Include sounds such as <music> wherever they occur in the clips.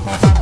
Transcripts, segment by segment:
Thank <laughs> you.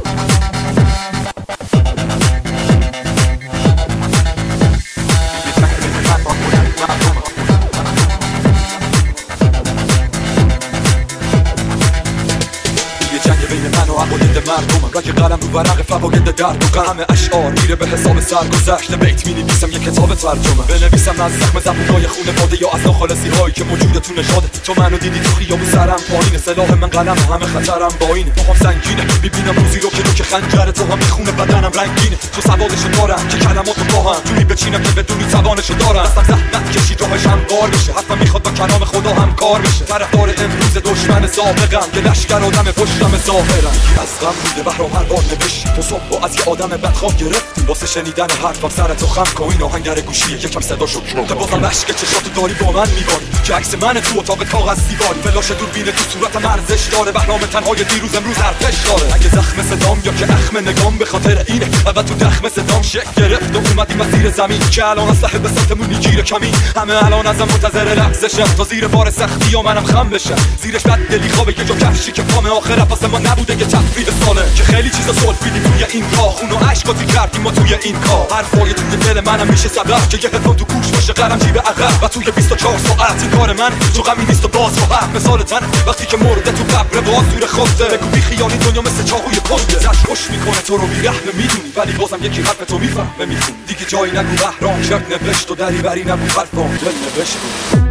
مردمم رگ قلم رو ورق فواید درد و غم اشعار. میره به حساب سرگذشت بیت می نویسم یه کتاب ترجمه. بنویسم از زخم زبونای خونه باده یا از ناخالصی هایی که موجود تو نشاده. تو منو دیدی تو خیابو سرم پایین سلاح من قلم همه خطرم با اینه. هم سنگینه. می‌بینم روزی رو که رو که خنجر تو هم می‌خونه بدنم رنگینه. تو سوادشو دارم که کلماتو با هم جوری بچینم که بدونی توانشو دارم. دستم زحمت کشید راهش هم بشه حتما می‌خواد با کلام خدا هم کار بشه طرفدار امروز دشمن سابقم که لشکر آدم پشتم ظاهرم از غم بوده بهرام هر بار نوشتی تو صبح از یه آدم بدخواب گرفتی واسه شنیدن حرفم سر تو خم که این آهنگر گوشیه یکم صدا شد که بازم عشق چشاتو داری با من میباری که عکس من تو اتاق کاغذ دیواری فلاش دوربین تو صورت مرزش داره بهرام تنهای دیروز امروز ارتش داره اگه زخم صدام یا که اخم نگام به خاطر اینه اول تو دخم صدام شک گرفت و اومدی مسیر زمین که الان از به سمتمون می‌گیره کمی همه الان ازم منتظر لغزشم تا زیر بار سختی و منم خم بشم زیرش بد دلی خوابه یه جا کفشی که پام آخر واسه ما نبوده که تفریح ساله که خیلی چیزا سلفیدیم توی این راه خون و عشقاتی کردیم ما توی این کار حرفای توی دل منم میشه سبب که یه تو گوش باشه قلم جیب عقب. و توی 24 ساعت این کار من. تو غمی نیست و باز حق مثال تن وقتی که مرده تو قبر باز دور خوده بگو بی خیالی دنیا مثل چاقوی پشته. زش خوش می‌کنه تو رو بیرحمه می‌دونی. ولی بازم یکی حرف تو می‌فهمه میخون. دیگه جایی نگو بهرام شک نوشت و دری بری نبود حرفام دل نوشت.